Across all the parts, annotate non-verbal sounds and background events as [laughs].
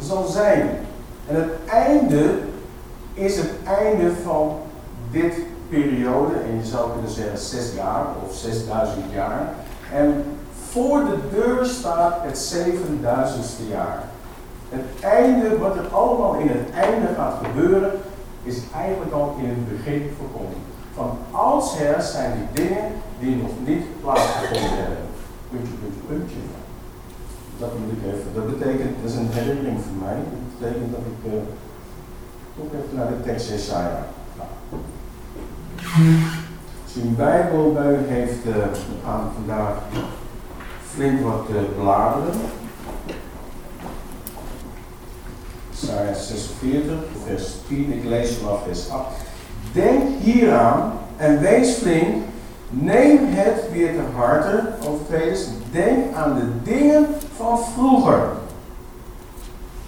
zal zijn. En het einde is het einde van dit periode, en je zou kunnen zeggen zes jaar of 6000 jaar. En voor de deur staat het 7000ste jaar. Het einde, wat er allemaal in het einde gaat gebeuren, is eigenlijk al in het begin verkondigd. Van oudsher zijn die dingen die nog niet plaatsgevonden hebben. Puntje, puntje, puntje. Dat moet ik even. Dat betekent, dat is een herinnering voor mij. Dat betekent dat ik uh, ook even naar de tekst Jesaja ga. Als u een bij u heeft, gaan we vandaag flink wat uh, bladeren. Jesaja 46, vers 10, ik lees vanaf vers 8. Denk hieraan en wees flink. Neem het weer te harte, overtreders. Denk aan de dingen van vroeger.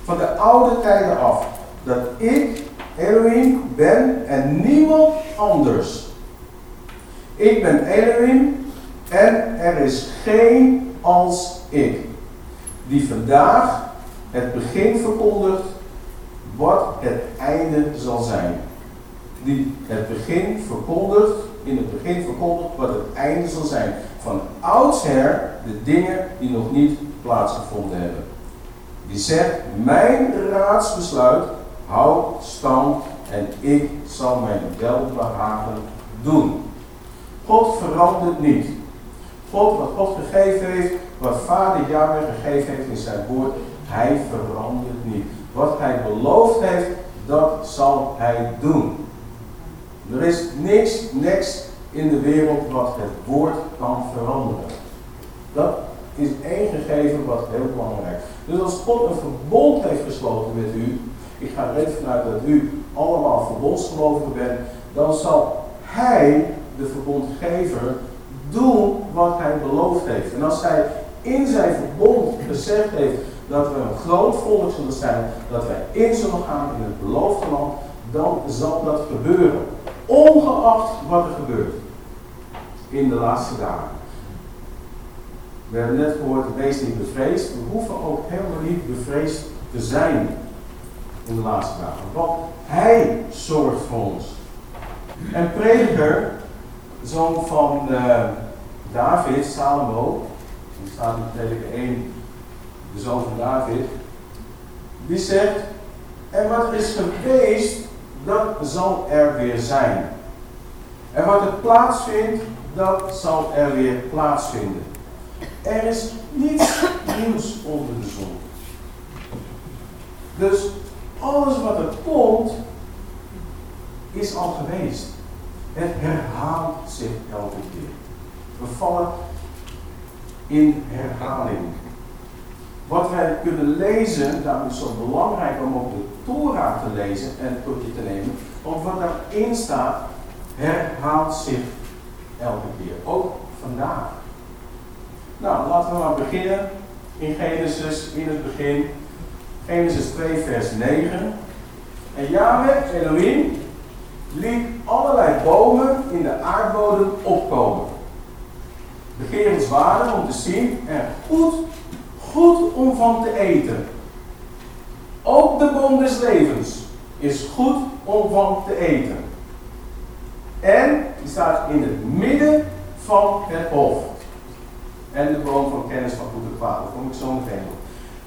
Van de oude tijden af. Dat ik, Elohim, ben en niemand anders. Ik ben Elohim en er is geen als ik. Die vandaag het begin verkondigt wat het einde zal zijn die het begin verkondigt, in het begin verkondigt wat het einde zal zijn. Van oudsher de dingen die nog niet plaatsgevonden hebben. Die zegt, mijn raadsbesluit houdt stand en ik zal mijn welbehagen doen. God verandert niet. God, wat God gegeven heeft, wat Vader Yahweh gegeven heeft in zijn woord, hij verandert niet. Wat hij beloofd heeft, dat zal hij doen. Er is niks, niks in de wereld wat het woord kan veranderen. Dat is één gegeven wat heel belangrijk is. Dus als God een verbond heeft gesloten met u, ik ga er even vanuit dat u allemaal verbondsgelovigen bent, dan zal Hij, de verbondgever, doen wat Hij beloofd heeft. En als Hij in zijn verbond gezegd heeft dat we een groot volk zullen zijn, dat wij in zullen gaan in het beloofde land, dan zal dat gebeuren. Ongeacht wat er gebeurt in de laatste dagen. We hebben net gehoord, wees niet bevreesd. We hoeven ook helemaal niet bevreesd te zijn in de laatste dagen. Want Hij zorgt voor ons. En prediker, zoon van uh, David, Salomo, die staat in prediker 1, de zoon van David, die zegt, en wat is geweest dat zal er weer zijn. En wat er plaatsvindt, dat zal er weer plaatsvinden. Er is niets nieuws onder de zon. Dus alles wat er komt, is al geweest. Het herhaalt zich elke keer. We vallen in herhaling. Wat wij kunnen lezen, daarom is het zo belangrijk om ook de Torah te lezen en tot je te nemen. Want wat daarin staat, herhaalt zich elke keer. Ook vandaag. Nou, laten we maar beginnen in Genesis, in het begin. Genesis 2, vers 9. En Yahweh, Elohim, liet allerlei bomen in de aardbodem opkomen. Begerenswaardig om te zien en goed goed om van te eten. Ook de boom des levens is goed om van te eten. En die staat in het midden van het hof. En de boom van kennis van goed en kwaad. Dat kom ik zo meteen op.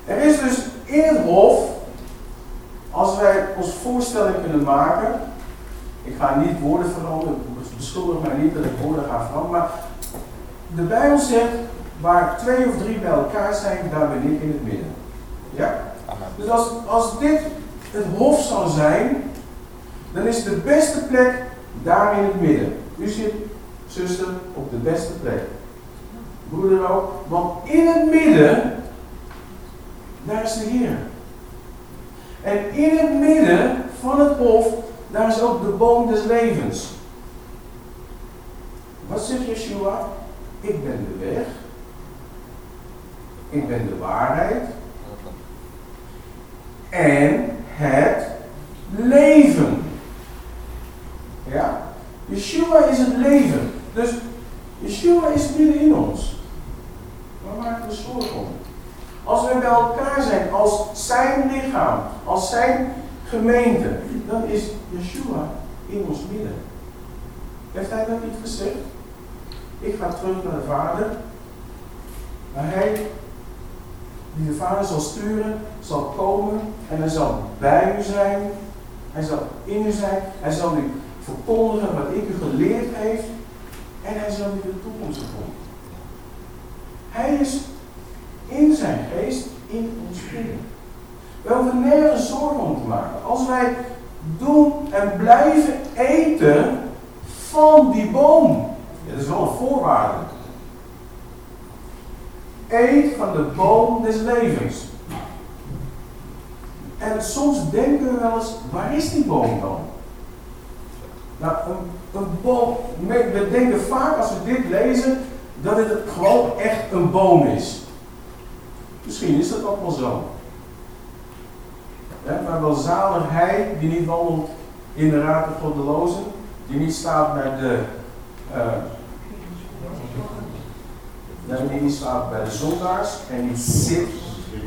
Er is dus in het hof, als wij ons voorstelling kunnen maken, ik ga niet woorden veranderen, beschuldig mij niet dat ik woorden ga veranderen, maar de Bijbel zegt, waar twee of drie bij elkaar zijn, daar ben ik in het midden. Ja? Dus als, als dit het hof zou zijn, dan is de beste plek daar in het midden. U zit, zuster, op de beste plek. Broeder ook, want in het midden, daar is de Heer. En in het midden van het hof, daar is ook de boom des levens. Wat zegt Yeshua? Ik ben de weg. Ik ben de waarheid. En het leven. Ja? Yeshua is het leven. Dus Yeshua is midden in ons. Waar maken we zorgen om? Als we bij elkaar zijn als zijn lichaam, als zijn gemeente, dan is Yeshua in ons midden. Heeft hij dat niet gezegd? Ik ga terug naar de Vader. Maar hij, die de Vader zal sturen, zal komen en hij zal bij u zijn. Hij zal in u zijn. Hij zal u verkondigen wat ik u geleerd heeft. En hij zal u de toekomst verkondigen. Hij is in zijn geest in ons midden. We hoeven nergens zorgen om te maken. Als wij doen en blijven eten van die boom. dat is wel een voorwaarde. Eet van de boom des levens. En soms denken we wel eens, waar is die boom dan? Nou, een, boom, we denken vaak als we dit lezen, dat het gewoon echt een boom is. Misschien is dat ook wel zo. Maar wel zalig hij die niet wandelt in de raad van de lozen, die niet staat bij de, uh, die niet staat bij de zondaars en niet zit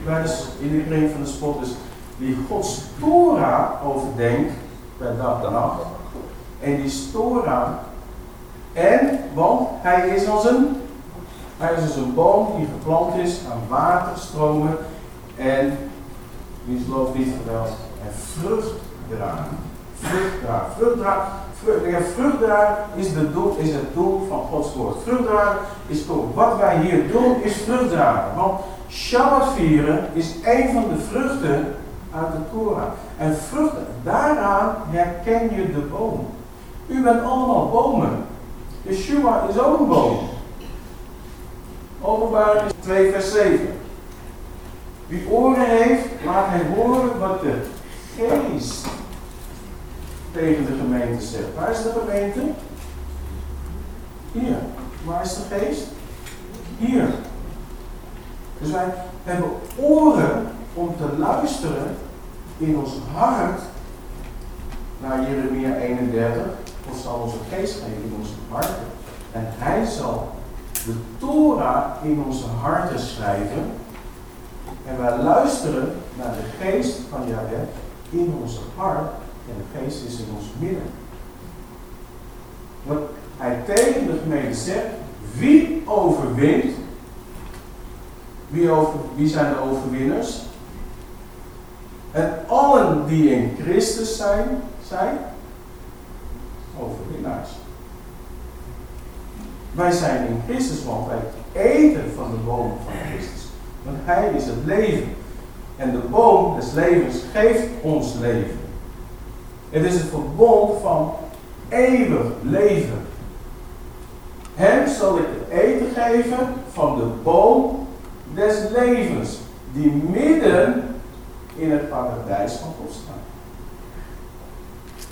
bij de, in de kring van de spot. Dus die Gods Torah overdenkt bij dag en nacht. En die Torah, en, want hij is als een hij is dus een boom die geplant is aan waterstromen en, wie geloof niet geweld, en vrucht dragen. Vrucht dragen. Vrucht dragen. Vrucht, is, is het doel van Gods woord. Vrucht dragen is toch wat wij hier doen, is vrucht dragen. Want Shabbat vieren is een van de vruchten uit de Torah. En vruchten, daaraan herken je de boom. U bent allemaal bomen. Yeshua is ook een boom. Openbaring 2 vers 7. Wie oren heeft, laat hij horen wat de geest tegen de gemeente zegt. Waar is de gemeente? Hier. Waar is de geest? Hier. Dus wij hebben oren om te luisteren in ons hart naar Jeremia 31. Of zal onze geest geven in onze hart. En hij zal de Torah in onze harten schrijven. En wij luisteren naar de geest van Yahweh in onze hart. En de geest is in ons midden. Wat hij tegen de gemeente zegt, wie overwint, wie, over, wie zijn de overwinners? En allen die in Christus zijn, zijn overwinnaars. Wij zijn in Christus, want wij eten van de boom van Christus. Want Hij is het leven. En de boom des levens geeft ons leven. Het is het verbond van eeuwig leven. Hem zal ik het eten geven van de boom des levens, die midden in het paradijs van God staat.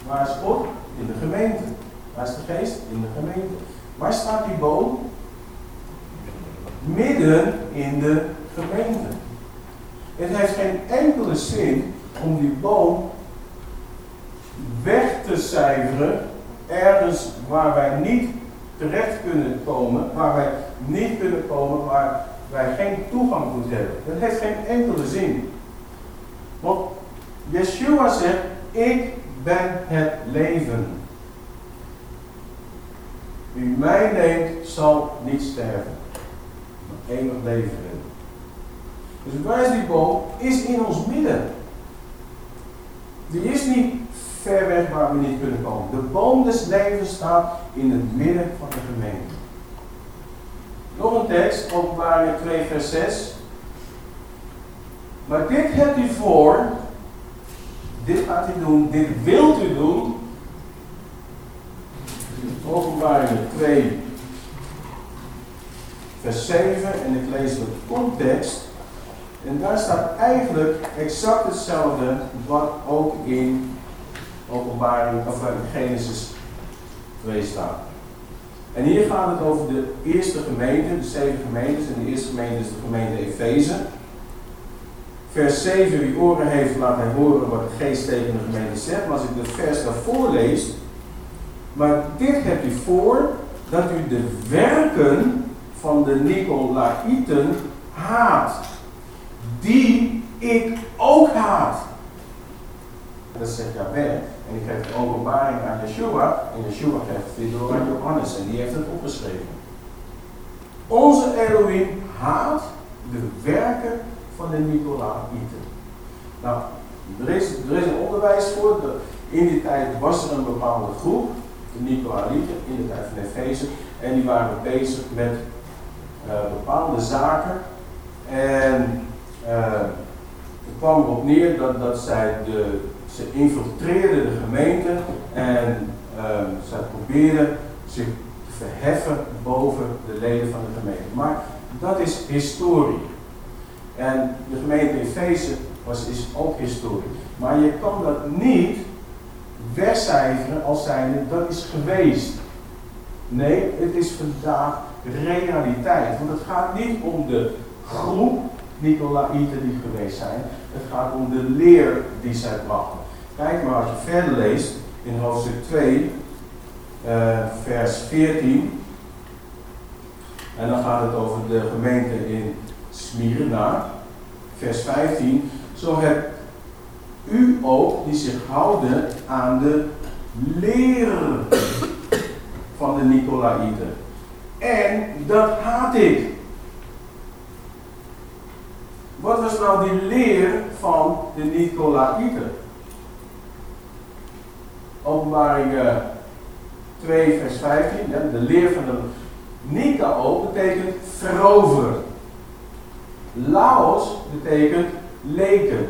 Waar is God? In de gemeente. Waar is de geest? In de gemeente. Waar staat die boom? Midden in de gemeente. Het heeft geen enkele zin om die boom weg te cijferen ergens waar wij niet terecht kunnen komen, waar wij niet kunnen komen, waar wij geen toegang toe hebben. Dat heeft geen enkele zin. Want Yeshua zegt, ik ben het leven. Wie mij neemt, zal niet sterven. maar eeuwig leven hebben. Dus het wijsdienstboom is in ons midden. Die is niet ver weg waar we niet kunnen komen. De boom des levens staat in het midden van de gemeente. Nog een tekst, openbaring 2 vers 6. Maar dit hebt u voor, dit gaat u doen, dit wilt u doen. Openbaring 2 vers 7 en ik lees de context. En daar staat eigenlijk exact hetzelfde wat ook in openbaring, of Genesis 2 staat. En hier gaat het over de eerste gemeente, de zeven gemeentes. En de eerste gemeente is de gemeente Efeze. Vers 7, wie oren heeft, laat hij horen wat de geest tegen de gemeente zegt. Maar als ik de vers daarvoor lees, maar dit hebt u voor, dat u de werken van de Nicolaïten haat. Die ik ook haat. Dat zegt Jabé. En die geeft de openbaring aan Yeshua. En Yeshua geeft het door aan Johannes. En die heeft het opgeschreven. Onze Elohim haat de werken van de Nicolaïten. Nou, er is, er is een onderwijs voor. In die tijd was er een bepaalde groep, de Nicolaïten, in de tijd van Efeze. En die waren bezig met uh, bepaalde zaken. En uh, het kwam erop neer dat, dat zij de, ze infiltreerden de gemeente en uh, zij probeerden zich te verheffen boven de leden van de gemeente. Maar dat is historie. En de gemeente Efeze was, is ook historie. Maar je kan dat niet wegcijferen als zijnde dat is geweest. Nee, het is vandaag realiteit. Want het gaat niet om de groep Nicolaïten die geweest zijn. Het gaat om de leer die zij brachten. Kijk maar als je verder leest in hoofdstuk 2, uh, eh, vers 14. En dan gaat het over de gemeente in Smyrna. Vers 15. Zo hebt u ook die zich houden aan de leer van de Nicolaïten. En dat haat ik. Wat was nou die leer van de Nicolaïten? Openbaring 2 vers 15, de leer van de Nikao betekent veroveren. Laos betekent leken.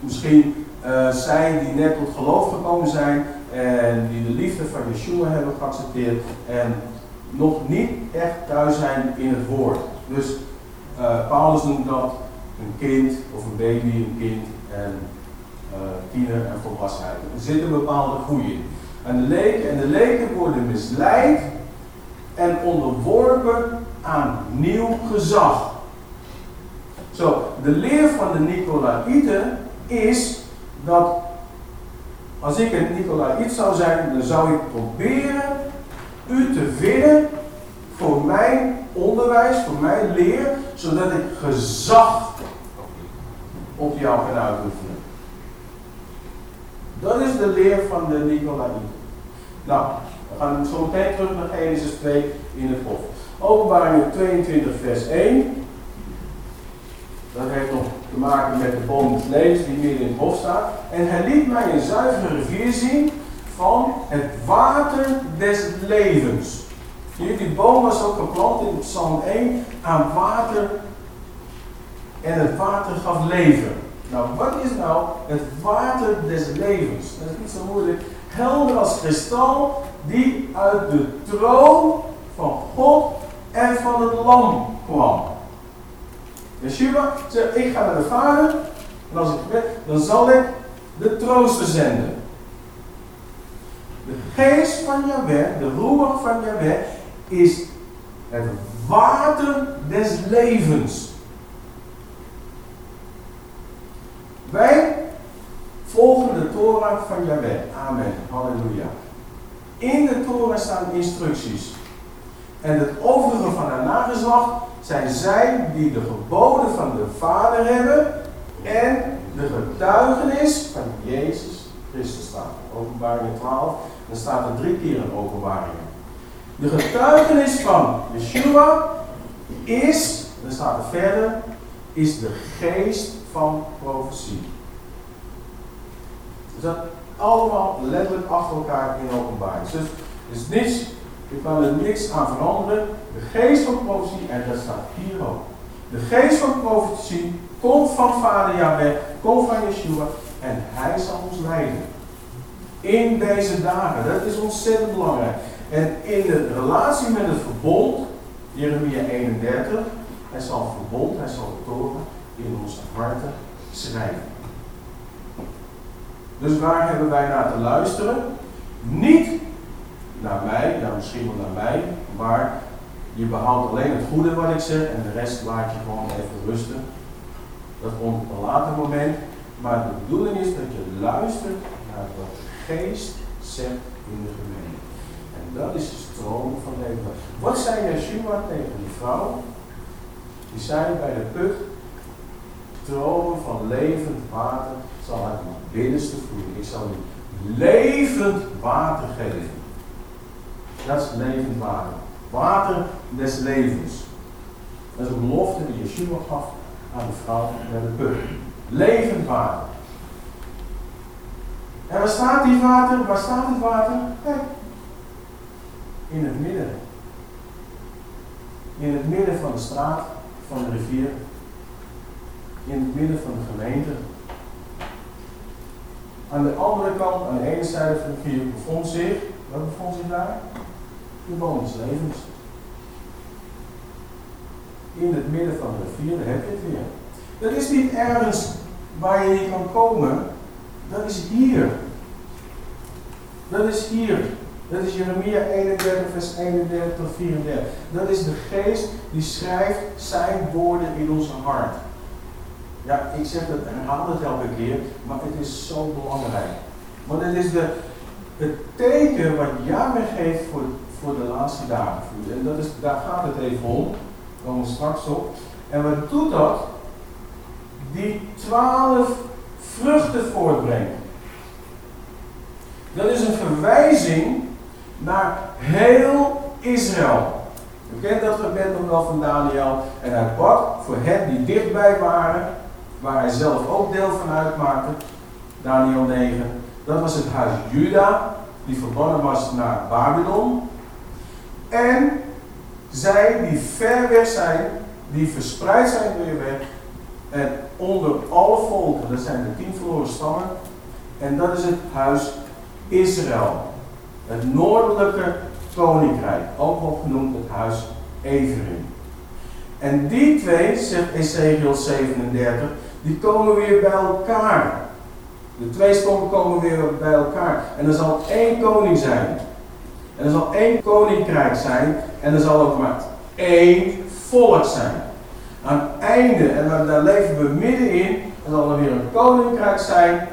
Misschien uh, zij die net tot geloof gekomen zijn en die de liefde van Yeshua hebben geaccepteerd en nog niet echt thuis zijn in het woord. Dus uh, Paulus noemt dat een kind of een baby, een kind en tiener en volwassenheid. Er zit een bepaalde groei in. En de leken, en de leken worden misleid en onderworpen aan nieuw gezag. Zo, de leer van de Nicolaïten is dat als ik een Nicolaït zou zijn, dan zou ik proberen u te vinden voor mijn onderwijs, voor mijn leer, zodat ik gezag op jou kan uitoefenen. Dat is de leer van de Nicolaïten. Nou, we gaan zo meteen terug naar Genesis 2 in het hof. Openbaring 22 vers 1. Dat heeft nog te maken met de boom des levens die midden in het hof staat. En hij liet mij een zuivere rivier zien van het water des levens. Die boom was ook geplant in Psalm 1 aan water. En het water gaf leven. Nou, wat is nou het water des levens? Dat is niet zo moeilijk. Helder als kristal, die uit de troon van God en van het lam kwam. Yeshua zegt, ik ga naar de Vader. En als ik ben, dan zal ik de trooster zenden. De geest van Yahweh, de roer van Yahweh, is het water des levens. Wij volgen de Torah van Yahweh. Amen. Halleluja. In de Torah staan instructies. En het overige van haar nageslacht zijn zij die de geboden van de Vader hebben en de getuigenis van Jezus Christus staat. Openbaring 12. Dan staat er drie keer in openbaringen. De getuigenis van Yeshua is, dan staat er verder, is de geest van profetie. Dus dat allemaal letterlijk achter elkaar in openbaring. Dus is niets, je kan er niks aan veranderen. De geest van profetie, en dat staat hier ook. De geest van profetie komt van Vader Yahweh, komt van Yeshua en hij zal ons leiden. In deze dagen, dat is ontzettend belangrijk. En in de relatie met het verbond, Jeremia 31, hij zal verbond, hij zal toren in onze harten schrijven. Dus waar hebben wij naar te luisteren? Niet naar mij, ja misschien wel naar mij, maar je behoudt alleen het goede wat ik zeg en de rest laat je gewoon even rusten. Dat komt op een later moment. Maar de bedoeling is dat je luistert naar wat de geest zegt in de gemeente. En dat is de stroom van leven. Wat zei Yeshua tegen die vrouw? Die zei bij de put, stromen van levend water zal uit mijn binnenste vloeien. Ik zal u levend water geven. Dat is levend water. Water des levens. Dat is een belofte die Yeshua gaf aan de vrouw bij de put. Levend water. En waar staat die water? Waar staat het water? In het midden. In het midden van de straat, van de rivier. In het midden van de gemeente. Aan de andere kant, aan de ene zijde van de rivier, bevond zich, wat bevond zich daar? De boom levens. In het midden van de rivier, daar heb je het weer. Dat is niet ergens waar je niet kan komen. Dat is hier. Dat is hier. Dat is Jeremia 31, vers 31 tot 34. Dat is de geest die schrijft zijn woorden in onze hart. Ja, ik zeg dat, herhaal het elke keer, maar het is zo belangrijk. Want het is de, het teken wat Yahweh geeft voor, voor de laatste dagen. En dat is, daar gaat het even om. Daar komen we straks op. En wat doet dat? Die twaalf vruchten voortbrengen. Dat is een verwijzing naar heel Israël. U kent dat gebed nog wel van Daniel. En hij bad voor hen die dichtbij waren, waar hij zelf ook deel van uitmaakte. Daniel 9. Dat was het huis Juda, die verbannen was naar Babylon. En zij die ver weg zijn, die verspreid zijn je weg. En onder alle volken, dat zijn de tien verloren stammen. En dat is het huis Israël. Het noordelijke koninkrijk, ook wel genoemd het huis Ephraim. En die twee, zegt Ezekiel 37, die komen weer bij elkaar. De twee stammen komen weer bij elkaar. En er zal één koning zijn. En er zal één koninkrijk zijn. En er zal ook maar één volk zijn. Aan het einde, en daar leven we middenin, er zal er weer een koninkrijk zijn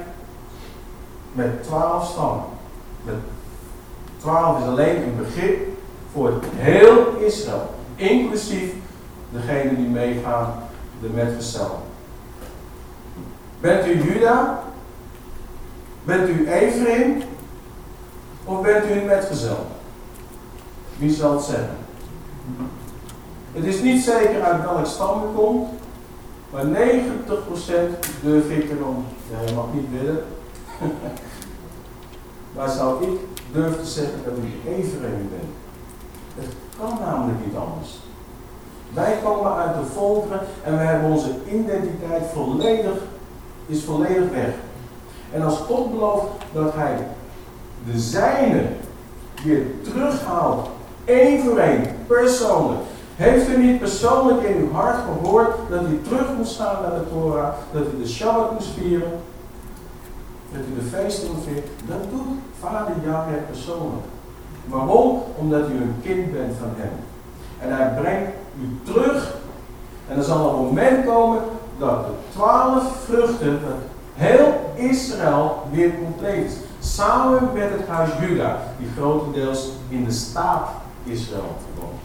met twaalf stammen. Met twaalf is alleen een begrip voor heel Israël. Inclusief degene die meegaan, de metgezel. Bent u Juda? Bent u Ephraim? Of bent u een metgezel? Wie zal het zeggen? Het is niet zeker uit welk stam u komt, maar 90% durf ik erom. Je mag niet willen. [laughs] maar zou ik durven te zeggen dat ik Ephraim ben? Het kan namelijk niet anders. Wij komen uit de volkeren en we hebben onze identiteit volledig, is volledig weg. En als God belooft dat hij de zijne weer terughaalt, één voor één, persoonlijk. Heeft u niet persoonlijk in uw hart gehoord dat u terug moest staan naar de Torah, dat u de Shabbat moest vieren, dat u de feesten moet vieren? Dat doet vader Yahweh persoonlijk. Waarom? Omdat u een kind bent van hem. En hij brengt u terug. En er zal een moment komen dat de twaalf vruchten, dat heel Israël weer compleet is. Samen met het huis Juda, die grotendeels in de staat Israël woont.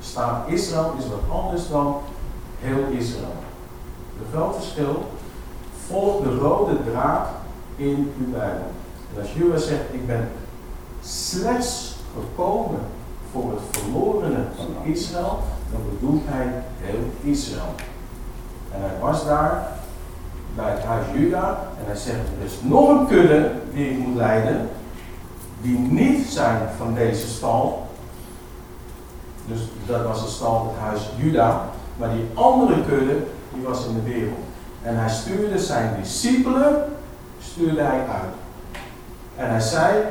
Staat Israël is wat anders dan heel Israël. Het groot verschil volgt de rode draad in uw Bijbel. En als zegt, ik ben slechts gekomen voor het verlorene van Israël, dan bedoelt hij heel Israël. En hij was daar bij het huis Juda en hij zegt, er is nog een kudde die ik moet leiden, die niet zijn van deze stal. Dus dat was de stal, het huis Juda. Maar die andere kudde, die was in de wereld. En hij stuurde zijn discipelen, stuurde hij uit. En hij zei,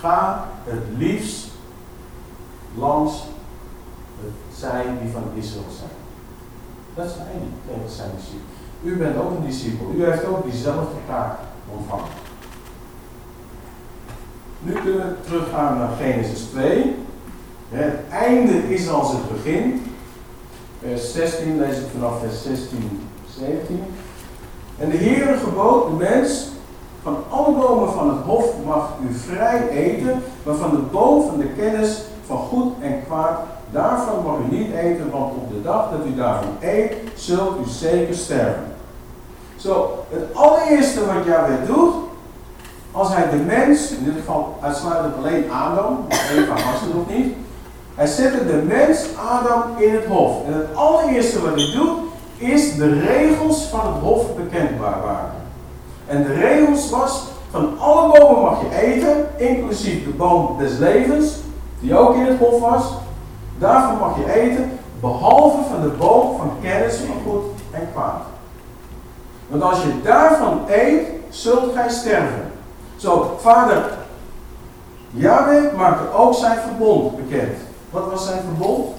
ga het liefst langs het zij die van Israël zijn. Dat zei hij tegen zijn discipelen. U bent ook een discipel. U heeft ook diezelfde taak ontvangen. Nu kunnen we teruggaan naar Genesis 2. Het einde is als het begin. Vers 16 lees ik vanaf vers 16, 17. En de Heer gebood de mens, van alle bomen van het hof mag u vrij eten, maar van de boom van de kennis van goed en kwaad, daarvan mag u niet eten, want op de dag dat u daarvan eet, zult u zeker sterven. Zo, het allereerste wat Yahweh doet, als hij de mens, in dit geval uitsluitend alleen Adam, Eva was er nog niet, hij zette de mens Adam in het hof. En het allereerste wat hij doet, is de regels van het hof bekendbaar maken. En de regels was, van alle bomen mag je eten, inclusief de boom des levens, die ook in het hof was. Daarvan mag je eten, behalve van de boom van kennis van goed en kwaad. Want als je daarvan eet, zult gij sterven. Zo, vader Yahweh maakte ook zijn verbond bekend. Wat was zijn verbond?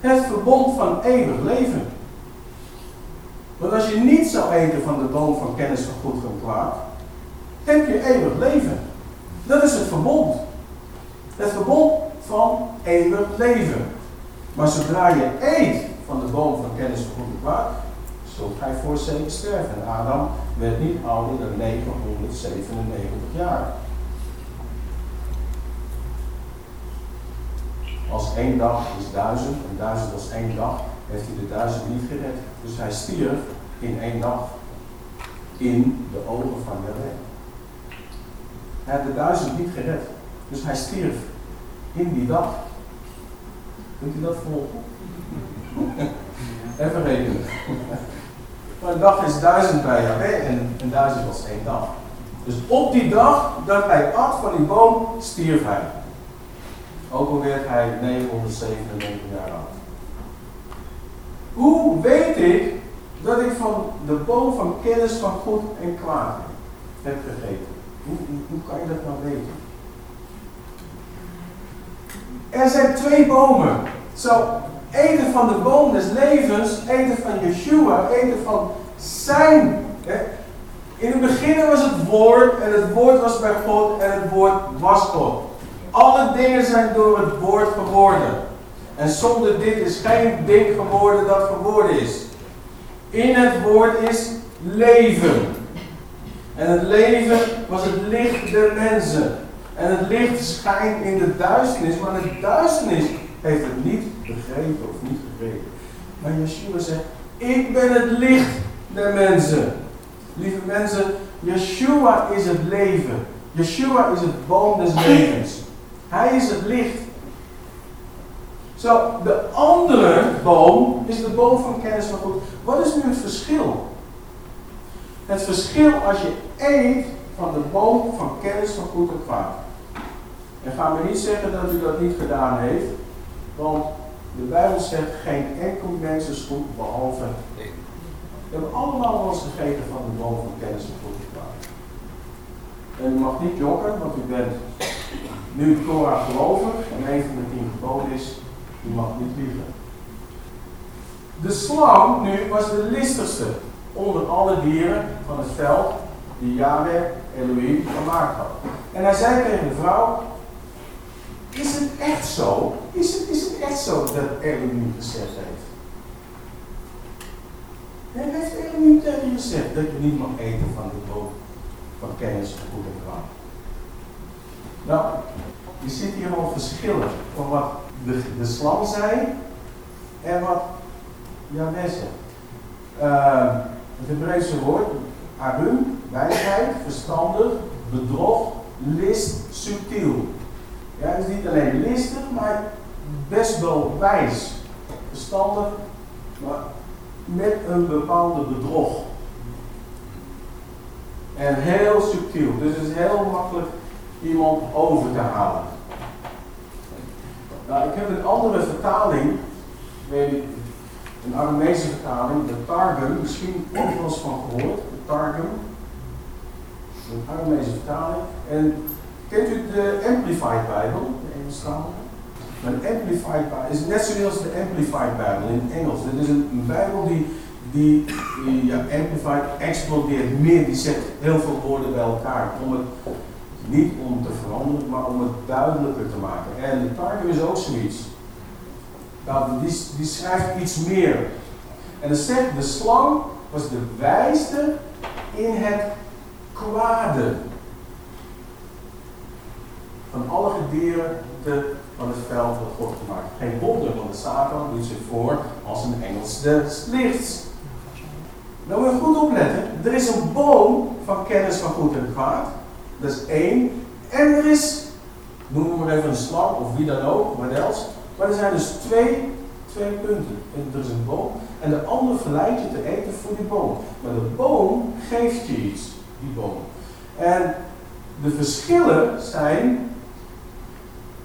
Het verbond van eeuwig leven. Want als je niet zou eten van de boom van kennis van goed en kwaad, heb je eeuwig leven. Dat is het verbond. Het verbond van eeuwig leven. Maar zodra je eet van de boom van kennis van goed en kwaad, zult gij voor zeker sterven. En Adam werd niet ouder dan 997 jaar. Als één dag is duizend, en duizend als één dag, heeft hij de duizend niet gered. Dus hij stierf in één dag in de ogen van Yahweh. Hij had de duizend niet gered. Dus hij stierf in die dag. Kunt u dat volgen? Even rekenen. Maar een dag is duizend bij Yahweh en een duizend was één dag. Dus op die dag dat hij at van die boom, stierf hij. Ook al werd hij 997 jaar oud. Hoe weet ik dat ik van de boom van kennis van goed en kwaad heb gegeten? Hoe, hoe kan je dat nou weten? Er zijn twee bomen. Zo, eten van de boom des levens, eten van Yeshua, eten van zijn. Hè? In het begin was het woord en het woord was bij God en het woord was God. Alle dingen zijn door het woord geworden. En zonder dit is geen ding geworden dat geworden is. In het woord is leven. En het leven was het licht der mensen. En het licht schijnt in de duisternis, maar de duisternis heeft het niet begrepen of niet begrepen. Maar Yeshua zegt, ik ben het licht der mensen. Lieve mensen, Yeshua is het leven. Yeshua is het boom des levens. Hij is het licht. Zo, de andere boom is de boom van kennis van goed. Wat is nu het verschil? Het verschil als je eet van de boom van kennis van goed en kwaad. En ga me niet zeggen dat u dat niet gedaan heeft, want de Bijbel zegt geen enkel mens is goed behalve ik. We hebben allemaal wel eens gegeten van de boom van kennis van goed en kwaad. En u mag niet jokken, want u bent nu Torah gelovig en een van de tien geboden is, u mag niet liegen. De slang nu was de listigste onder alle dieren van het veld die Yahweh Elohim gemaakt had. En hij zei tegen de vrouw, is het echt zo? Is het, is het echt zo dat Elohim gezegd heeft? Hij heeft Elohim tegen je gezegd dat je niet mag eten van de boom van kennis van goed en. Nou, je ziet hier al verschillen van wat de, de slang zei en wat Janes. Uh, het Hebreeuwse woord, abum, wijsheid, verstandig, bedrog, list, subtiel. Ja, het is niet alleen listig, maar best wel wijs, verstandig, maar met een bepaalde bedrog. En heel subtiel. Dus het is heel makkelijk iemand over te halen. Nou, ik heb een andere vertaling, een Aramese vertaling, de Targum, misschien ook wel eens van gehoord, de Targum. Een Aramese vertaling. En kent u de Amplified Bijbel, de Engelstalige? Een Amplified Bijbel is net zoals de Amplified Bijbel in Engels. Dit is een, Bijbel die, die, die ja, Amplified explodeert meer, die zet heel veel woorden bij elkaar. Om het, niet om te veranderen, maar om het duidelijker te maken. En Targum is ook zoiets. Nou, die, die schrijft iets meer. En dan zegt, de slang was de wijste in het kwade. Van alle gedieren van het veld wordt God gemaakt. Geen wonder, want de Satan doet zich voor als een engels des lichts. Nou moet je goed opletten. Er is een boom van kennis van goed en kwaad. Dat is één. En er is, noem we maar even een slang of wie dan ook, wat else. Maar er zijn dus twee, twee punten. er is een boom en de ander verleidt je te eten voor die boom. Maar de boom geeft je iets, die boom. En de verschillen zijn,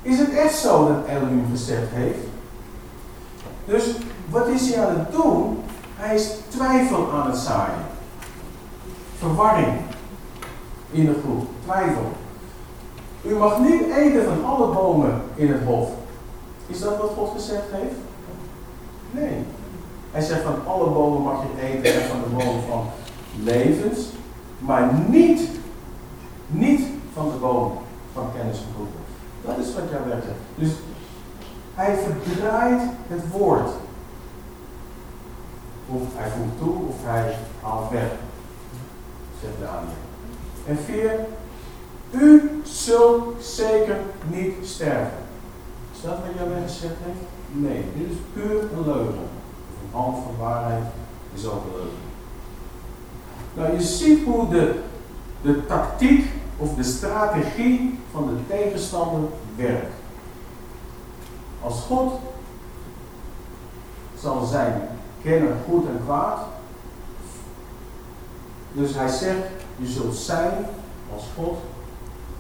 is het echt zo dat Elohim gezegd heeft? Dus wat is hij aan het doen? Hij is twijfel aan het zaaien. Verwarring in de groep. Twijfel. U mag niet eten van alle bomen in het hof. Is dat wat God gezegd heeft? Nee. Hij zegt van alle bomen mag je eten en van de bomen van levens, maar niet, niet van de boom van kennis van goed. Dat is wat jij zegt. Dus hij verdraait het woord. Of hij voegt toe of hij haalt weg, zegt Daniel. En vier, u zult zeker niet sterven. Is dat wat jij gezegd heeft? Nee, dit is puur een leugen. Een hand van waarheid is ook een leugen. Nou, je ziet hoe de, de tactiek of de strategie van de tegenstander werkt. Als God zal zijn kennen goed en kwaad. Dus hij zegt, je zult zijn als God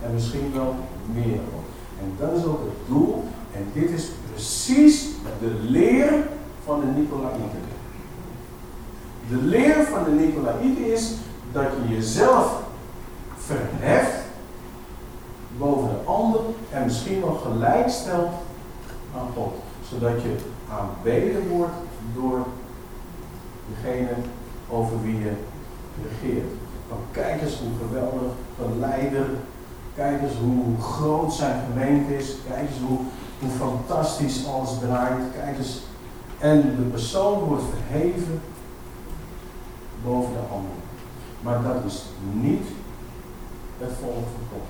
en misschien wel meer. En dat is ook het doel. En dit is precies de leer van de Nicolaïten. De leer van de Nicolaïten is dat je jezelf verheft boven de ander en misschien wel gelijk stelt aan God. Zodat je aanbeden wordt door degene over wie je regeert. Kijk eens hoe geweldig een leider, kijk eens hoe groot zijn gemeente is, kijk eens hoe, hoe fantastisch alles draait, kijk eens. En de persoon wordt verheven boven de ander. Maar dat is niet het volk van God.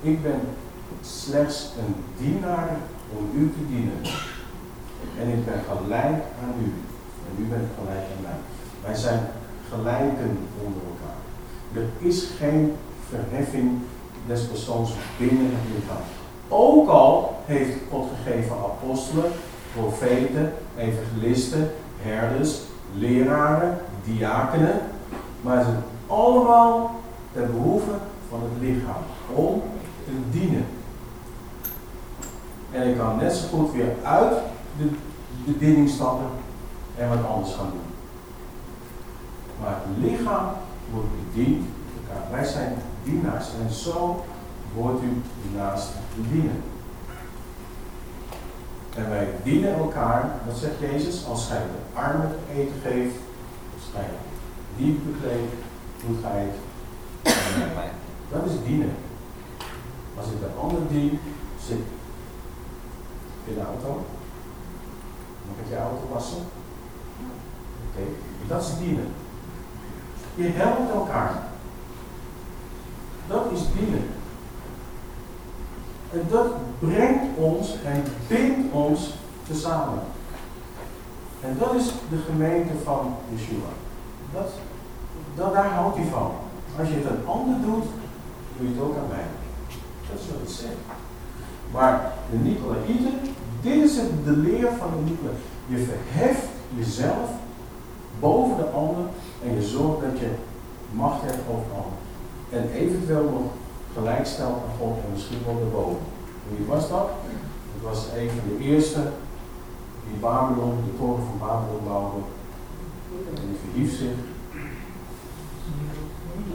Ik ben slechts een dienaar om u te dienen. En ik ben gelijk aan u. En u bent gelijk aan mij. Wij zijn gelijken onder elkaar. Er is geen verheffing des persoons binnen het lichaam. Ook al heeft God gegeven apostelen, profeten, evangelisten, herders, leraren, diakenen, maar ze zijn allemaal ter behoeve van het lichaam om te dienen. En ik kan net zo goed weer uit de bediening stappen en wat anders gaan doen. Maar het lichaam wordt bediend elkaar. Wij zijn dienaars en zo wordt u naast dienen. En wij dienen elkaar, wat zegt Jezus, als gij de armen eten geeft, als gij diep bekleed, moet gij het. Dat is dienen. Als ik de ander dien, zit in de auto. Mag ik je auto wassen? Oké, dat is dienen. Je helpt elkaar. Dat is dienen. En dat brengt ons en bindt ons tezamen. En dat is de gemeente van Yeshua. Dat, dat, daar houdt hij van. Als je het een ander doet, doe je het ook aan mij. Dat is wat het zegt. Maar de Nicolaïten, dit is de leer van de Nicolaïten. Je verheft jezelf boven de ander en je zorgt dat je macht hebt over ander. En eventueel nog gelijk stelt aan God en misschien wel erboven. Wie was dat? Het was een van de eerste die Babylon, de toren van Babylon bouwde. En die verhief zich.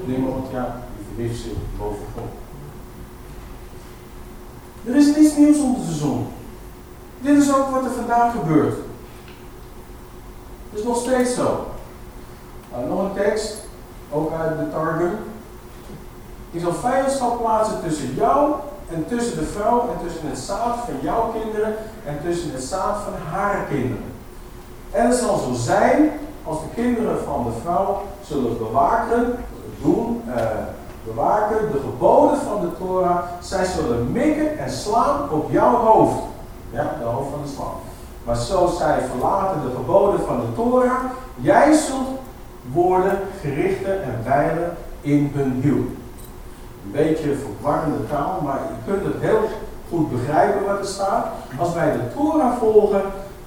Nimrod, ja, die verhief zich boven God. Er is niets nieuws onder de zon. Dit is ook wat er vandaag gebeurt. Het is nog steeds zo. Nou, nog een tekst, ook uit de Targum. Ik zal vijandschap plaatsen tussen jou en tussen de vrouw en tussen het zaad van jouw kinderen en tussen het zaad van haar kinderen. En het zal zo zijn als de kinderen van de vrouw zullen bewaken, doen, uh, bewaken de geboden van de Torah. Zij zullen mikken en slaan op jouw hoofd. Ja, de hoofd van de slang. Maar zo zij verlaten de geboden van de Torah, jij zult worden gerichten en wijlen in hun hiel. Een beetje verwarrende taal, maar je kunt het heel goed begrijpen wat er staat. Als wij de Torah volgen,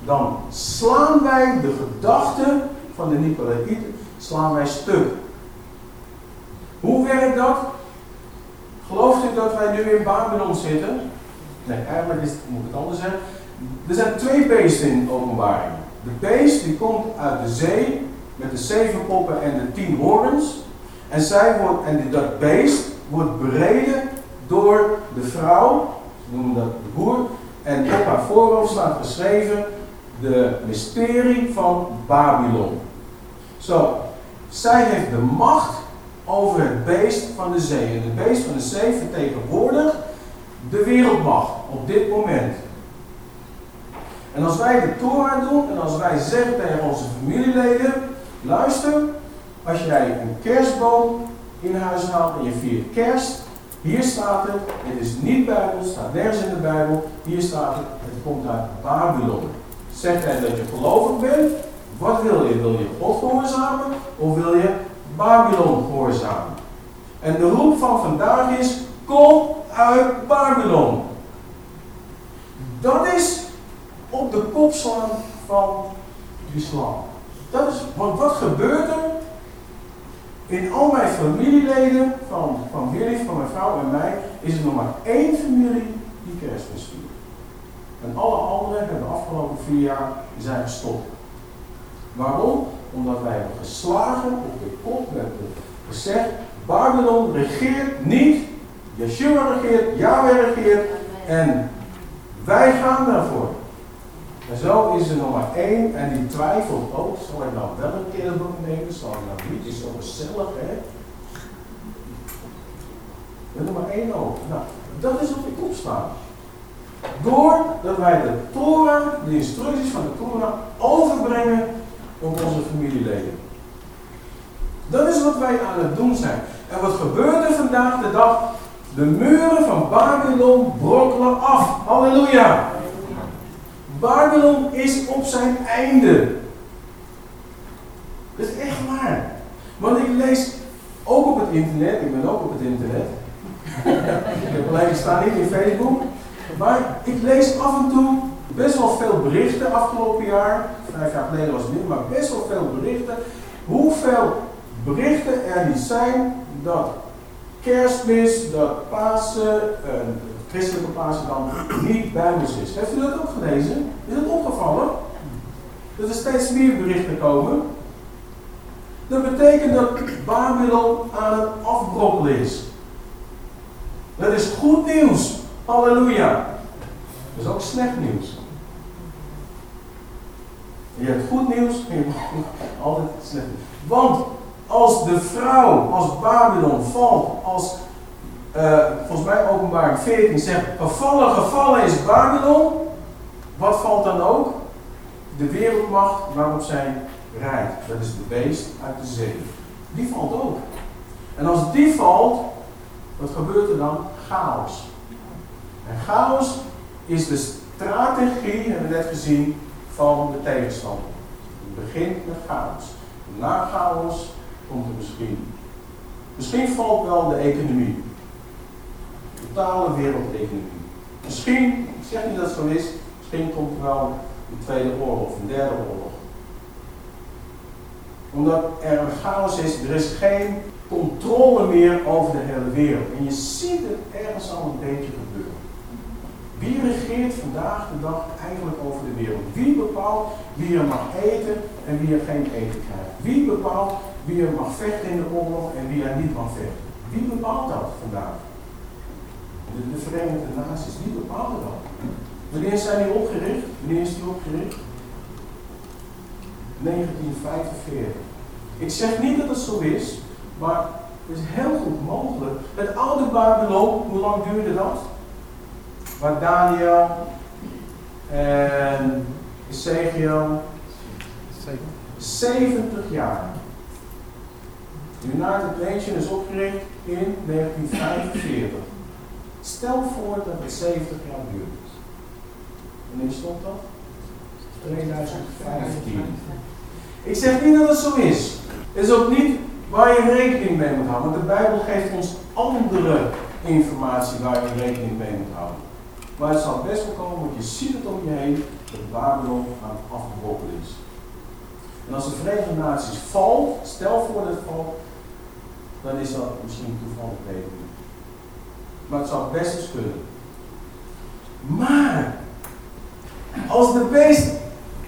dan slaan wij de gedachten van de Nicolaïten, slaan wij stuk. Hoe werkt dat? Gelooft u dat wij nu in Babylon zitten? Nee, eigenlijk is moet ik het anders zeggen. Er zijn twee beesten in openbaring. De beest die komt uit de zee met de zeven poppen en de tien horens. En, zij wordt, en dat beest wordt bereden door de vrouw, ze noemen dat de boer. En op haar voorhoofd staat geschreven de mysterie van Babylon. Zo, zij heeft de macht over het beest van de zee. En het beest van de zee vertegenwoordigt de wereldmacht op dit moment. En als wij de Torah doen en als wij zeggen tegen onze familieleden, luister, als jij een kerstboom in huis haalt en je viert kerst, hier staat het, het is niet Bijbel, staat nergens in de Bijbel, hier staat het, het komt uit Babylon. Zeg jij dat je gelovig bent, wat wil je? Wil je God gehoorzamen of wil je Babylon gehoorzamen? En de roep van vandaag is, kom uit Babylon. Dat is op de kop slaan van islam. Want wat gebeurt er in al mijn familieleden, van, van Willy, van mijn vrouw en mij, is er nog maar één familie die kerstmis viert. En alle anderen hebben de afgelopen vier jaar zijn gestopt. Waarom? Omdat wij hebben geslagen op de kop, hebben gezegd, Babylon regeert niet, Yeshua regeert, Yahweh regeert en wij gaan daarvoor. En zo is er maar één en die twijfelt ook, zal ik nou wel een kinderboek nemen, zal ik nou niet, is zo gezellig. Er nog maar één over. Nou, dat is op de kop staan. Doordat wij de Torah, de instructies van de Torah, overbrengen op onze familieleden. Dat is wat wij aan het doen zijn. En wat gebeurt er vandaag de dag? De muren van Babylon brokkelen af. Halleluja. Babylon is op zijn einde. Dat is echt waar. Want ik lees ook op het internet, ik ben ook op het internet. [laughs] ik heb alleen staan niet in Facebook. Maar ik lees af en toe best wel veel berichten afgelopen jaar. Vijf jaar geleden was het niet, maar best wel veel berichten. Hoeveel berichten er niet zijn dat kerstmis, dat Pasen, uh, christelijke Pasen dan niet bijbels is. Heeft u dat ook gelezen? Is het opgevallen? Dat er steeds meer berichten komen. Dat betekent dat Babylon aan het afbrokkelen is. Dat is goed nieuws. Halleluja. Dat is ook slecht nieuws. Je hebt goed nieuws en altijd slecht nieuws. Want als de vrouw, als Babylon valt, als uh, volgens mij openbaar 14 zegt, gevallen, gevallen is Babylon, wat valt dan ook? De wereldmacht waarop zij rijdt. Dat is de beest uit de zee. Die valt ook. En als die valt, wat gebeurt er dan? Chaos. En chaos is de strategie, hebben we net gezien, van de tegenstander. Het begint met chaos. Na chaos komt er misschien. Misschien valt wel de economie. Totale wereldeconomie. Misschien, ik zeg niet dat het zo is, misschien komt er wel een tweede oorlog of een derde oorlog. Omdat er een chaos is, er is geen controle meer over de hele wereld. En je ziet het ergens al een beetje gebeuren. Wie regeert vandaag de dag eigenlijk over de wereld? Wie bepaalt wie er mag eten en wie er geen eten krijgt? Wie bepaalt wie er mag vechten in de oorlog en wie er niet mag vechten? Wie bepaalt dat vandaag? De, de Verenigde Naties, wie bepaalt dat? Wanneer zijn die opgericht? Wanneer is die opgericht? 1945. Ik zeg niet dat het zo is, maar het is heel goed mogelijk. Het oude Babylon, hoe lang duurde dat? Waar Daniel en Ezekiel 70 jaar. De United Nation is opgericht in 1945. Stel voor dat het 70 jaar duurt. Wanneer stond dat? 2015. Ik zeg niet dat het zo is. Het is ook niet waar je rekening mee moet houden. Want de Bijbel geeft ons andere informatie waar je rekening mee moet houden. Maar het zal best wel komen, want je ziet het om je heen, dat Babylon aan het afgebrokkelen is. En als de Verenigde Naties valt, stel voor dat het valt, dan is dat misschien toevallig beter. Maar het zou best eens kunnen. Maar, als de beest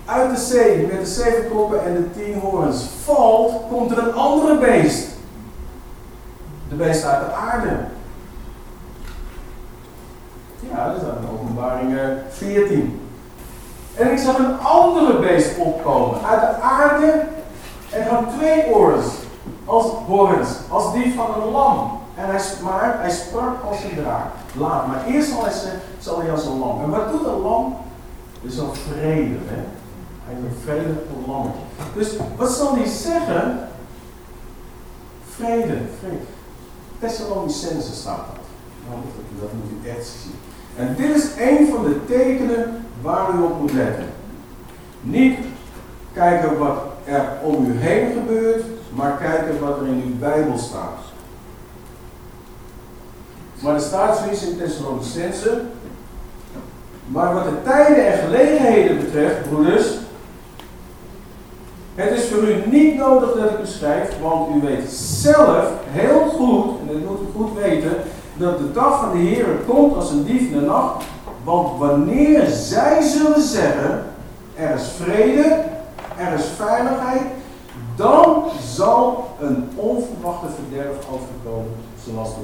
uit de zee met de zeven koppen en de tien horens valt, komt er een andere beest. De beest uit de aarde. Ja, dat is aan openbaring 14. En ik zag een andere beest opkomen uit de aarde en had twee horens, als horens, als die van een lam. En hij, maar sprak als een draak. Laat, maar eerst zal hij, zal hij als een lam. En wat doet een lam? Is een vrede, hè? Hij is een vredig lammetje. Dus wat zal hij zeggen? Vrede, vrede. Thessalonicense staat dat. Nou, dat moet u echt zien. En dit is een van de tekenen waar u op moet letten. Niet kijken wat er om u heen gebeurt, maar kijken wat er in uw Bijbel staat. Maar er staat zoiets in Thessalonicense. Maar wat de tijden en gelegenheden betreft, broeders, het is voor u niet nodig dat ik u schrijf, want u weet zelf heel goed, en dat moet u goed weten, dat de dag van de Heer komt als een dief in de nacht. Want wanneer zij zullen zeggen, er is vrede, er is veiligheid, dan zal een onverwachte verderf overkomen, zoals de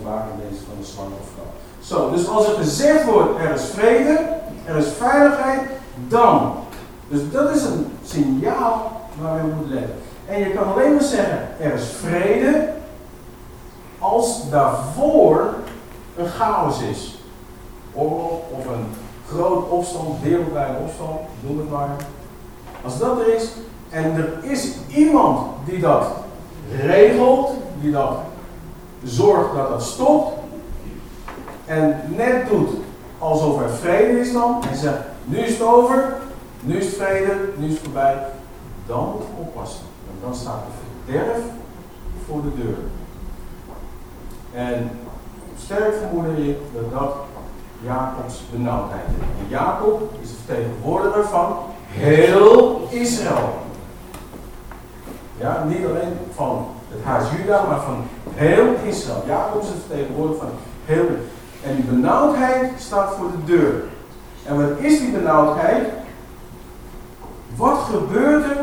deze van de zwangere vrouw. Zo, dus als er gezegd wordt, er is vrede, er is veiligheid, dan. Dus dat is een signaal waar we moeten letten. En je kan alleen maar zeggen, er is vrede, als daarvoor een chaos is. Oorlog of een groot opstand, wereldwijde opstand, noem het maar. Als dat er is, en er is iemand die dat regelt, die dat zorgt dat dat stopt, en net doet alsof er vrede is dan, en zegt, nu is het over, nu is het vrede, nu is het voorbij, dan moet je oppassen. Want dan staat de verderf voor de deur. En sterk vermoeden ik dat dat Jacobs benauwdheid is. En Jacob is de vertegenwoordiger van heel Israël. Ja, niet alleen van het huis Juda, maar van heel Israël. Jacob is vertegenwoordiger van heel En die benauwdheid staat voor de deur. En wat is die benauwdheid? Wat gebeurt er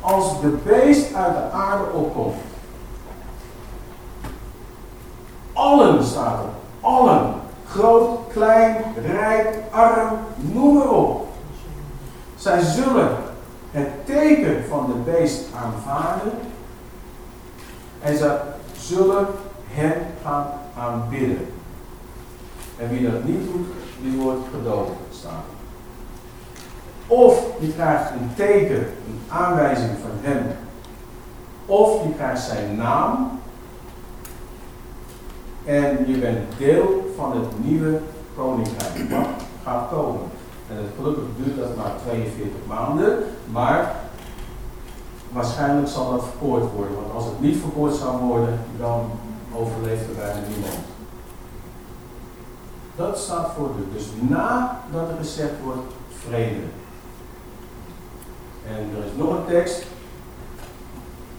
als de beest uit de aarde opkomt? Allen staat er. Allen. Groot, klein, rijk, arm, noem maar op. Zij zullen het teken van de beest aanvaarden. En zij zullen hem gaan aanbidden. En wie dat niet doet, die wordt gedood staan. Of je krijgt een teken, een aanwijzing van hem. Of je krijgt zijn naam en je bent deel van het nieuwe koninkrijk. Wat gaat komen? En het, gelukkig duurt dat maar 42 maanden, maar waarschijnlijk zal dat verkoord worden. Want als het niet verkoord zou worden, dan overleeft er bijna niemand. Dat staat voor de. Dus nadat er gezegd wordt vrede. En er is nog een tekst.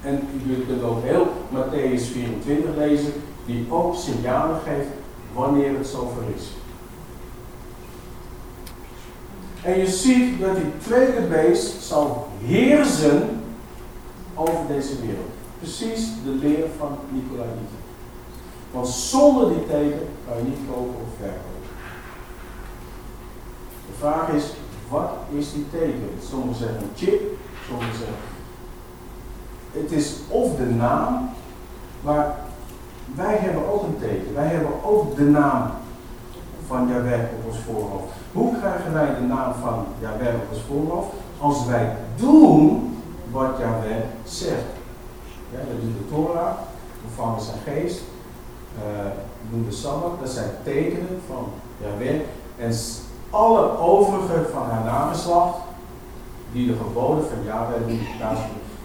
En jullie kunt ook heel Matthäus 24 lezen, die ook signalen geeft wanneer het zover is. En je ziet dat die tweede beest zal heersen over deze wereld. Precies de leer van Nicolaïten. Want zonder die teken kan je niet kopen of verkopen. De vraag is, wat is die teken? Sommigen zeggen een chip, sommigen zeggen. Het is of de naam, maar wij hebben ook een teken. Wij hebben ook de naam van Jaweh op ons voorhoofd. Hoe krijgen wij de naam van Jaweh op ons voorhoofd? Als wij doen wat Jaweh zegt. Ja, dat de Torah, ontvangen zijn geest, doen de Sabbat, dat zijn tekenen van Jaweh. En alle overige van haar nageslacht, die de geboden van Yahweh doen,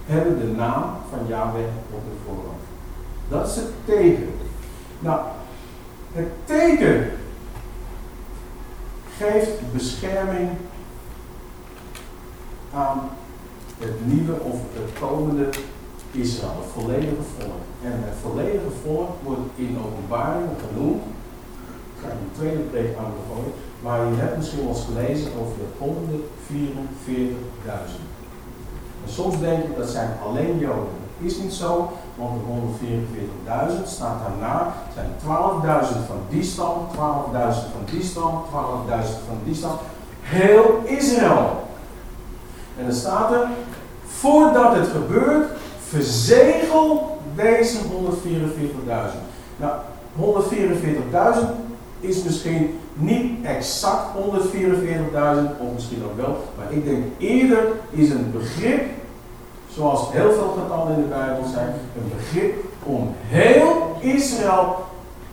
hebben de naam van Yahweh op hun voorhoofd. Dat is het teken. Nou, het teken geeft bescherming aan het nieuwe of het komende Israël, het volledige volk. En het volledige volk wordt in openbaringen genoemd. Ik ga een tweede preek aan gooien. Maar je hebt misschien wel eens gelezen over de 144.000. En soms denk je dat zijn alleen Joden. Dat is niet zo, want de 144.000 staat daarna. zijn 12.000 van die stam, 12.000 van die stam, 12.000 van die stam. Heel Israël. En dan staat er, voordat het gebeurt, verzegel deze 144.000. Nou, 144.000 is misschien niet exact 144.000, of misschien ook wel, maar ik denk eerder is een begrip, zoals heel veel getallen in de Bijbel zijn, een begrip om heel Israël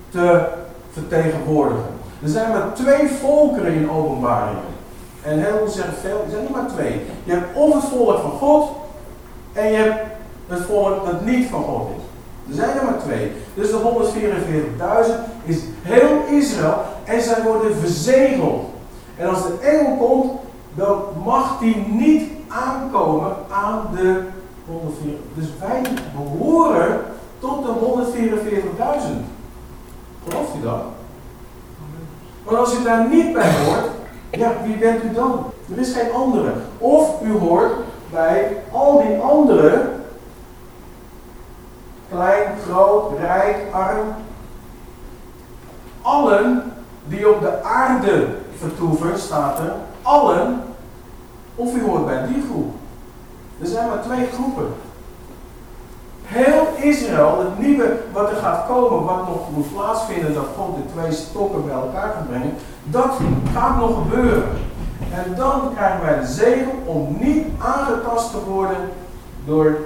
te vertegenwoordigen. Er zijn maar twee volkeren in openbaringen. En heel veel zeggen veel, er zijn niet maar twee. Je hebt of het volk van God en je hebt het volk dat niet van God is. Er zijn er maar twee. Dus de 144.000 is heel Israël en zij worden verzegeld. En als de engel komt, dan mag die niet aankomen aan de 144. Dus wij behoren tot de 144.000. Gelooft u dat? Maar als u daar niet bij hoort, ja, wie bent u dan? Er is geen andere. Of u hoort bij al die anderen klein, groot, rijk, arm. Allen die op de aarde vertoeven, staat er, allen, of u hoort bij die groep. Er zijn maar twee groepen. Heel Israël, het nieuwe wat er gaat komen, wat nog moet plaatsvinden, dat God de twee stokken bij elkaar gaat brengen, dat gaat nog gebeuren. En dan krijgen wij de zegen om niet aangetast te worden door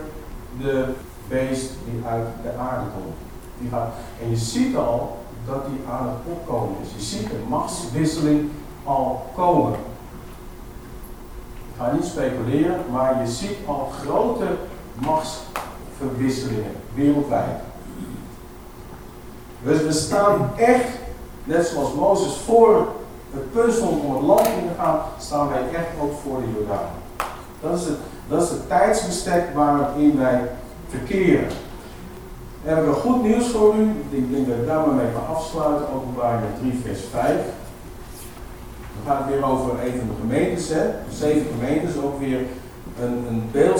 de beest die uit de aarde komt. Die gaat, en je ziet al dat die aan het opkomen is. Je ziet de machtswisseling al komen. Ga niet speculeren, maar je ziet al grote machtsverwisselingen wereldwijd. Dus we staan echt, net zoals Mozes voor het stond om het land in te gaan, staan wij echt ook voor de Jordaan. Dat is het, dat is het tijdsbestek waarin wij verkeren. Dan heb ik goed nieuws voor u. Ik denk dat ik daar maar mee kan afsluiten. Openbaring 3 vers 5. Gaat weer over een van de gemeentes. Hè. Zeven gemeentes, ook weer een, een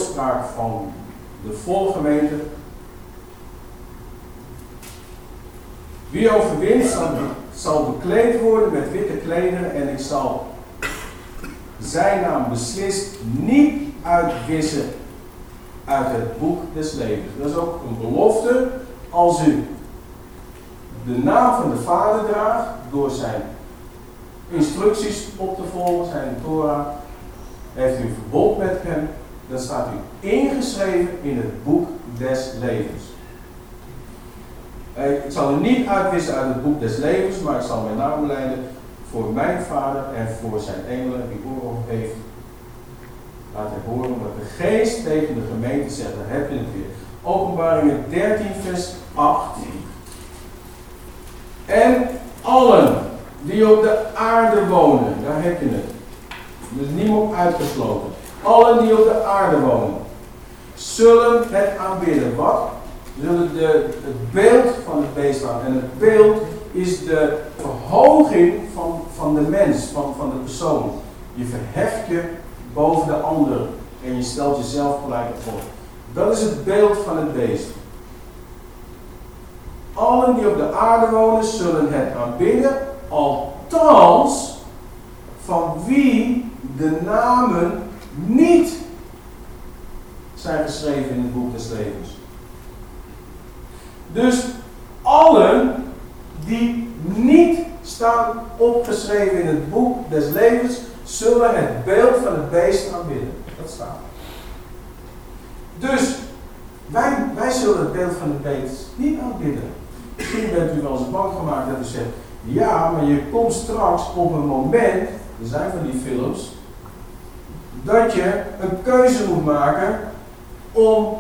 van de volle gemeente. Wie overwint zal, zal bekleed worden met witte klederen en ik zal zijn naam beslist niet uitwissen uit het boek des levens. Dat is ook een belofte als u de naam van de Vader draagt door zijn instructies op te volgen, zijn Torah, heeft u een verbond met hem, dan staat u ingeschreven in het boek des levens. Ik zal u niet uitwissen uit het boek des levens, maar ik zal mijn naam leiden voor mijn vader en voor zijn engelen die oren heeft Laat hij horen wat de geest tegen de gemeente zegt. Dan heb je het weer. Openbaringen 13 vers 18. En allen die op de aarde wonen, daar heb je het. Dus niemand uitgesloten. Allen die op de aarde wonen, zullen het aanbidden. Wat? Zullen de, het beeld van het beest aan. En het beeld is de verhoging van, van de mens, van, van de persoon. Je verheft je boven de ander en je stelt jezelf gelijk voor. Dat is het beeld van het beest. Allen die op de aarde wonen zullen het aanbidden, althans van wie de namen niet zijn geschreven in het boek des levens. Dus allen die niet staan opgeschreven in het boek des levens, zullen het beeld van het beest aanbidden. Dat staat. Dus wij, wij zullen het beeld van het beest niet aanbidden. Misschien bent u wel eens bang gemaakt dat u zegt, ja, maar je komt straks op een moment, er zijn van die films, dat je een keuze moet maken om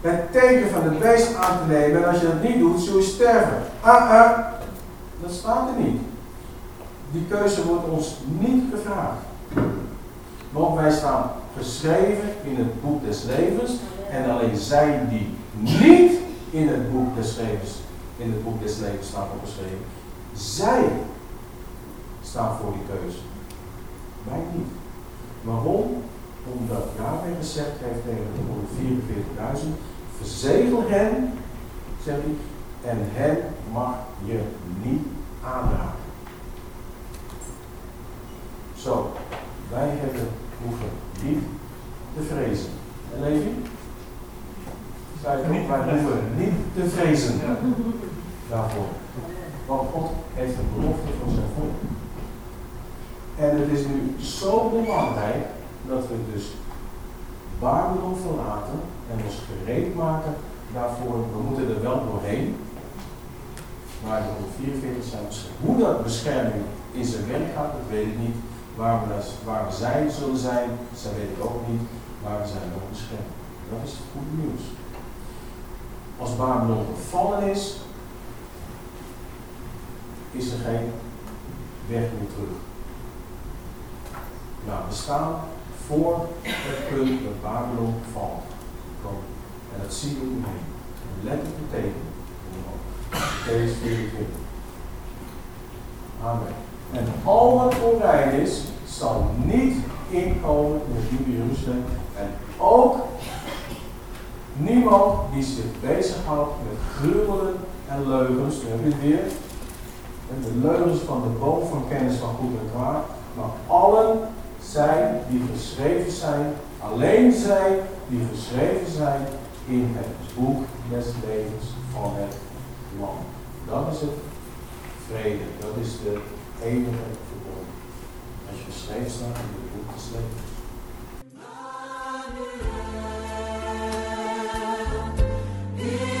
het teken van het beest aan te nemen. En als je dat niet doet, zul je sterven. Ah, ah, dat staat er niet. Die keuze wordt ons niet gevraagd. Want wij staan geschreven in het boek des levens. En alleen zij die niet in het boek des levens, in het boek des levens staan opgeschreven, zij staan voor die keuze. Wij niet. Waarom? Omdat Yahweh gezegd heeft tegen de 144.000, verzegel hen, zegt hij, en hen mag je niet aanraken. Zo, wij hebben hoeven niet te vrezen. En Levi? Zij niet, wij hoeven niet te vrezen daarvoor. Want God heeft een belofte van zijn volk. En het is nu zo belangrijk dat we dus Babylon verlaten en ons gereed maken daarvoor. We moeten er wel doorheen. Maar de 144 zijn beschermd. Hoe dat bescherming in zijn werk gaat, dat weet ik niet. Waar we, waar we zijn zullen zijn, dat weet ik ook niet. Maar we zijn ook beschermd. Dat is het goede nieuws. Als Babylon gevallen is, is er geen weg meer terug. Nou, we staan voor het punt dat Babylon valt. En dat zie je om heen. Letterlijk teken. Deze 24. Amen. En al wat onrein is, zal niet inkomen in het nieuwe Jeruzalem. En ook niemand die zich bezighoudt met gruwelen en leugens. Nu heb je het weer. De leugens van de boom van kennis van goed en kwaad. Maar allen zij die geschreven zijn, alleen zij die geschreven zijn in het boek des levens van het land. Dat is het vrede, dat is de enige verbond. Als je geschreven staat in het boek des. Yeah.